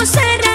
vamos